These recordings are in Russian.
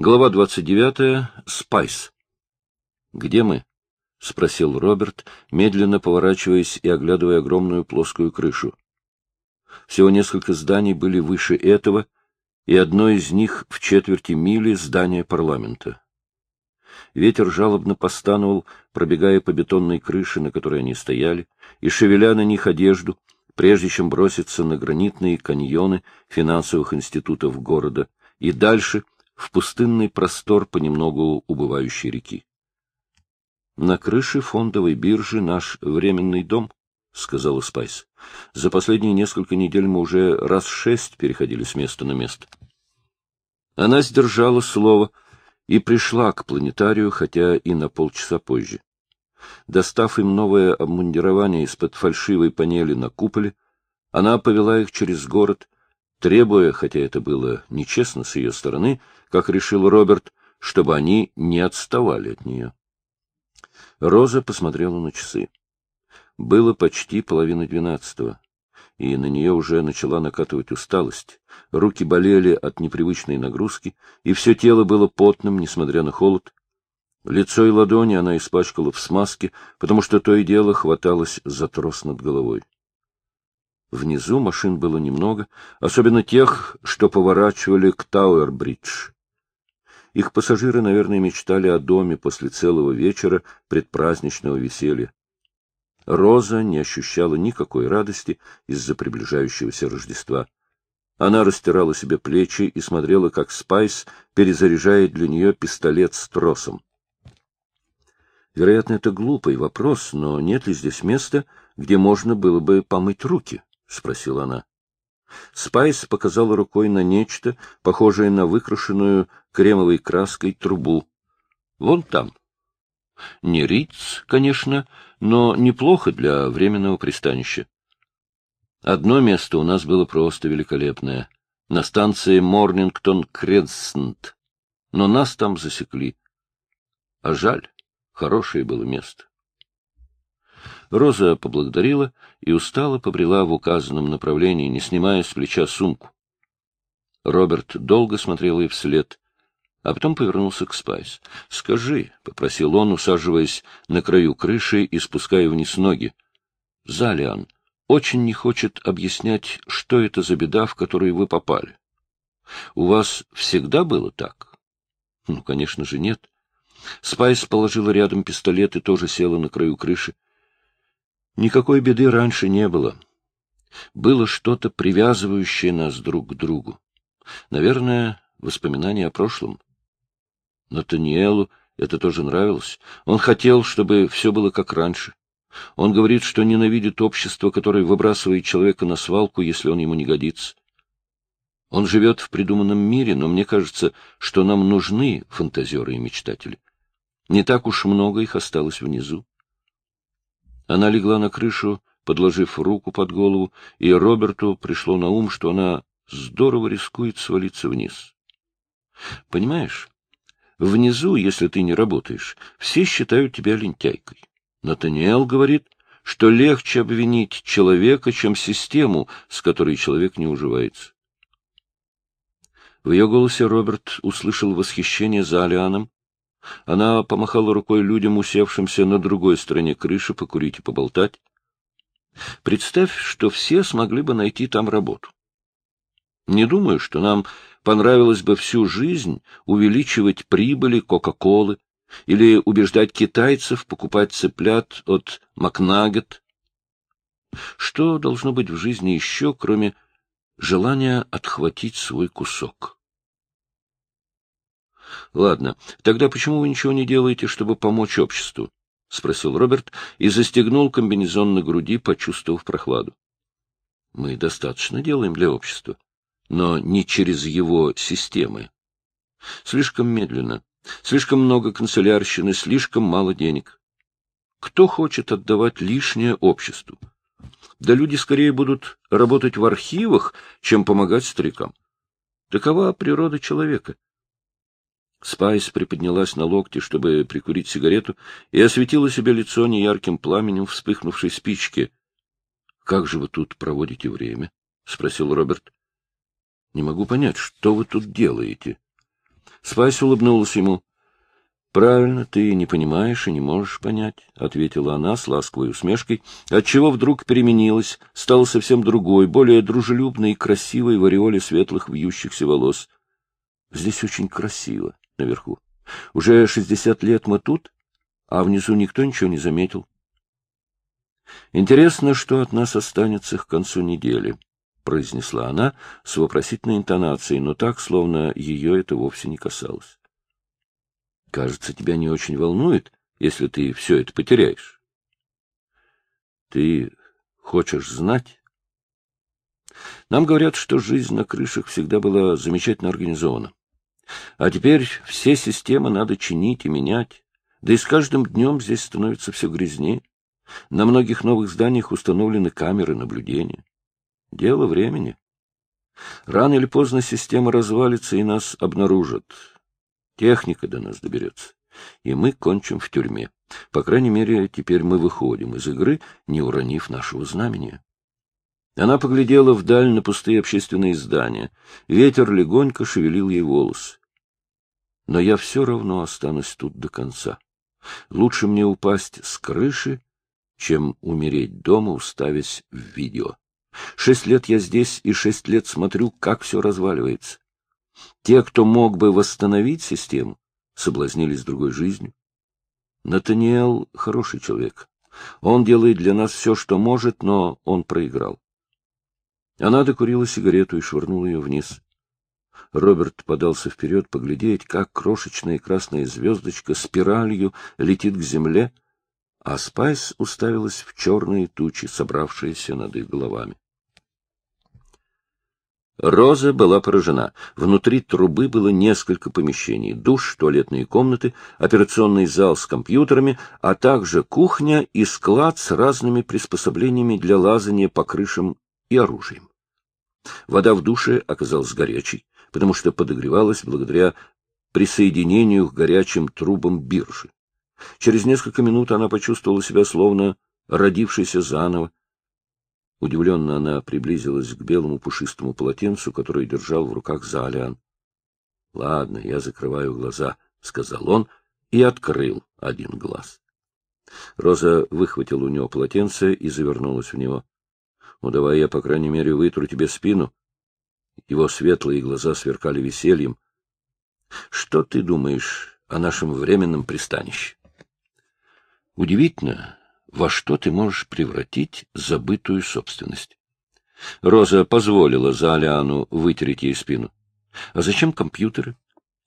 Глава 29. Спайс. «Где мы?» — спросил Роберт, медленно поворачиваясь и оглядывая огромную плоскую крышу. Всего несколько зданий были выше этого, и одно из них в четверти мили здания парламента. Ветер жалобно постановал, пробегая по бетонной крыше, на которой они стояли, и шевеля на них одежду, прежде чем броситься на гранитные каньоны финансовых институтов города, и дальше — в пустынный простор понемногу убывающей реки. На крыше фондовой биржи наш временный дом, — сказала Спайс. За последние несколько недель мы уже раз шесть переходили с места на место. Она сдержала слово и пришла к планетарию, хотя и на полчаса позже. Достав им новое обмундирование из-под фальшивой панели на куполе, она повела их через город, требуя, хотя это было нечестно с ее стороны, как решил Роберт, чтобы они не отставали от нее. Роза посмотрела на часы. Было почти половина двенадцатого, и на нее уже начала накатывать усталость. Руки болели от непривычной нагрузки, и все тело было потным, несмотря на холод. Лицо и ладони она испачкала в смазке, потому что то и дело хваталась за трос над головой. Внизу машин было немного, особенно тех, что поворачивали к Тауэр-бридж. Их пассажиры, наверное, мечтали о доме после целого вечера предпраздничного веселья. Роза не ощущала никакой радости из-за приближающегося Рождества. Она растирала себе плечи и смотрела, как Спайс перезаряжает для нее пистолет с тросом. Вероятно, это глупый вопрос, но нет ли здесь места, где можно было бы помыть руки? — спросила она. Спайс показала рукой на нечто, похожее на выкрашенную кремовой краской трубу. Вон там. Не Риц, конечно, но неплохо для временного пристанища. Одно место у нас было просто великолепное. На станции Морнингтон-Крессент. Но нас там засекли. А жаль, хорошее было место. Роза поблагодарила и устало побрела в указанном направлении, не снимая с плеча сумку. Роберт долго смотрел ей вслед, а потом повернулся к Спайс. — Скажи, — попросил он, усаживаясь на краю крыши и спуская вниз ноги. — Залиан очень не хочет объяснять, что это за беда, в которую вы попали. У вас всегда было так? — Ну, конечно же, нет. Спайс положила рядом пистолет и тоже села на краю крыши. Никакой беды раньше не было. Было что-то, привязывающее нас друг к другу. Наверное, воспоминания о прошлом. Натаниэлу это тоже нравилось. Он хотел, чтобы все было как раньше. Он говорит, что ненавидит общество, которое выбрасывает человека на свалку, если он ему не годится. Он живет в придуманном мире, но мне кажется, что нам нужны фантазеры и мечтатели. Не так уж много их осталось внизу. Она легла на крышу, подложив руку под голову, и Роберту пришло на ум, что она здорово рискует свалиться вниз. Понимаешь, внизу, если ты не работаешь, все считают тебя лентяйкой. Натаниэл говорит, что легче обвинить человека, чем систему, с которой человек не уживается. В ее голосе Роберт услышал восхищение за Алианом, она помахала рукой людям, усевшимся на другой стороне крыши, покурить и поболтать. Представь, что все смогли бы найти там работу. Не думаю, что нам понравилось бы всю жизнь увеличивать прибыли Кока-Колы или убеждать китайцев покупать цыплят от Макнагет. Что должно быть в жизни еще, кроме желания отхватить свой кусок? — Ладно, тогда почему вы ничего не делаете, чтобы помочь обществу? — спросил Роберт и застегнул комбинезон на груди, почувствовав прохладу. — Мы достаточно делаем для общества, но не через его системы. Слишком медленно, слишком много канцелярщины, слишком мало денег. Кто хочет отдавать лишнее обществу? Да люди скорее будут работать в архивах, чем помогать старикам. Такова природа человека. Спайс приподнялась на локте, чтобы прикурить сигарету, и осветила себе лицо неярким пламенем вспыхнувшей спички. — Как же вы тут проводите время? — спросил Роберт. — Не могу понять, что вы тут делаете? Спайс улыбнулась ему. — Правильно, ты не понимаешь и не можешь понять, — ответила она с ласковой усмешкой, отчего вдруг переменилась, стала совсем другой, более дружелюбной и красивой в ореоле светлых вьющихся волос. Здесь очень красиво, наверху. Уже шестьдесят лет мы тут, а внизу никто ничего не заметил. Интересно, что от нас останется к концу недели, — произнесла она с вопросительной интонацией, но так, словно ее это вовсе не касалось. Кажется, тебя не очень волнует, если ты все это потеряешь. Ты хочешь знать? Нам говорят, что жизнь на крышах всегда была замечательно организована. А теперь все системы надо чинить и менять. Да и с каждым днем здесь становится все грязнее. На многих новых зданиях установлены камеры наблюдения. Дело времени. Рано или поздно система развалится и нас обнаружат. Техника до нас доберется, и мы кончим в тюрьме. По крайней мере, теперь мы выходим из игры, не уронив нашего знамения. Она поглядела вдаль на пустые общественные здания. Ветер легонько шевелил ей волосы. Но я все равно останусь тут до конца. Лучше мне упасть с крыши, чем умереть дома, уставясь в видео. Шесть лет я здесь и шесть лет смотрю, как все разваливается. Те, кто мог бы восстановить систему, соблазнились другой жизнью. Натаниэл — хороший человек. Он делает для нас все, что может, но он проиграл. Она докурила сигарету и швырнула ее вниз. Роберт подался вперед поглядеть, как крошечная красная звездочка спиралью летит к земле, а Спайс уставилась в черные тучи, собравшиеся над их головами. Роза была поражена. Внутри трубы было несколько помещений. Душ, туалетные комнаты, операционный зал с компьютерами, а также кухня и склад с разными приспособлениями для лазания по крышам и оружием. Вода в душе оказалась горячей, потому что подогревалась благодаря присоединению к горячим трубам биржи. Через несколько минут она почувствовала себя словно родившейся заново, Удивленно она приблизилась к белому пушистому полотенцу, которое держал в руках Заалиан. — Ладно, я закрываю глаза, — сказал он и открыл один глаз. Роза выхватила у него полотенце и завернулась в него. — Ну, давай я, по крайней мере, вытру тебе спину. Его светлые глаза сверкали весельем. — Что ты думаешь о нашем временном пристанище? Удивительно, во что ты можешь превратить забытую собственность. Роза позволила Заалиану вытереть ей спину. — А зачем компьютеры?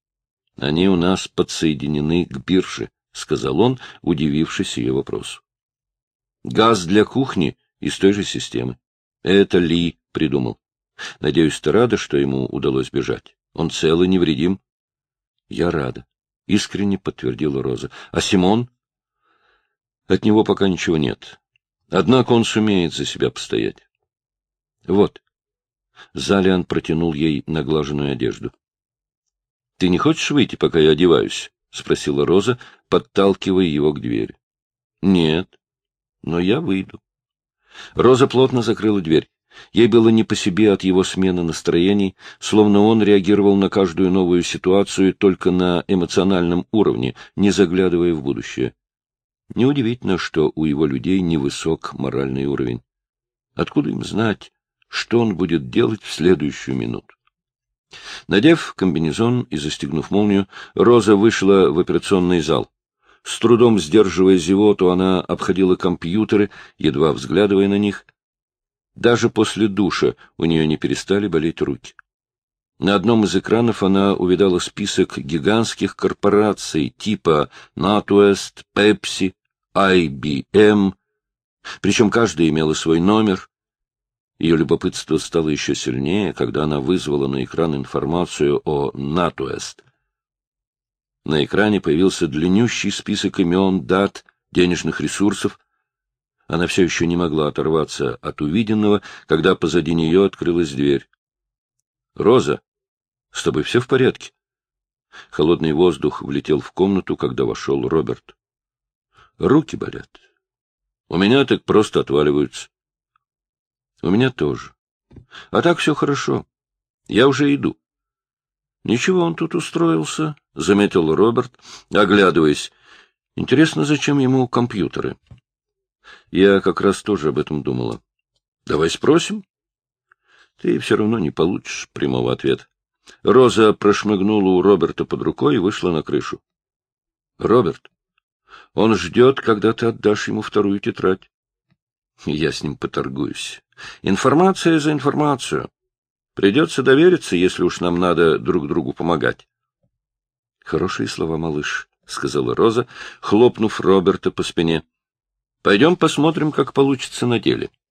— Они у нас подсоединены к бирже, — сказал он, удивившись ее вопросу. — Газ для кухни из той же системы. Это Ли придумал. Надеюсь, ты рада, что ему удалось бежать? Он цел и невредим? — Я рада, — искренне подтвердила Роза. — А Симон? От него пока ничего нет. Однако он сумеет за себя постоять. Вот. Залиан протянул ей наглаженную одежду. — Ты не хочешь выйти, пока я одеваюсь? — спросила Роза, подталкивая его к двери. — Нет, но я выйду. Роза плотно закрыла дверь. Ей было не по себе от его смены настроений, словно он реагировал на каждую новую ситуацию только на эмоциональном уровне, не заглядывая в будущее. Неудивительно, что у его людей невысок моральный уровень. Откуда им знать, что он будет делать в следующую минуту? Надев комбинезон и застегнув молнию, Роза вышла в операционный зал. С трудом сдерживая зевоту, она обходила компьютеры, едва взглядывая на них. Даже после душа у нее не перестали болеть руки. На одном из экранов она увидала список гигантских корпораций типа NatWest, Pepsi, IBM, причем каждая имела свой номер. Ее любопытство стало еще сильнее, когда она вызвала на экран информацию о NatWest. На экране появился длиннющий список имен, дат, денежных ресурсов. Она все еще не могла оторваться от увиденного, когда позади нее открылась дверь. — Роза, с тобой все в порядке? Холодный воздух влетел в комнату, когда вошел Роберт. Руки болят. У меня так просто отваливаются. У меня тоже. А так все хорошо. Я уже иду. Ничего, он тут устроился, — заметил Роберт, оглядываясь. Интересно, зачем ему компьютеры? Я как раз тоже об этом думала. Давай спросим. Ты все равно не получишь прямого ответа. Роза прошмыгнула у Роберта под рукой и вышла на крышу. — Роберт, он ждет, когда ты отдашь ему вторую тетрадь. Я с ним поторгуюсь. Информация за информацию. Придется довериться, если уж нам надо друг другу помогать. — Хорошие слова, малыш, — сказала Роза, хлопнув Роберта по спине. — Пойдем посмотрим, как получится на деле. —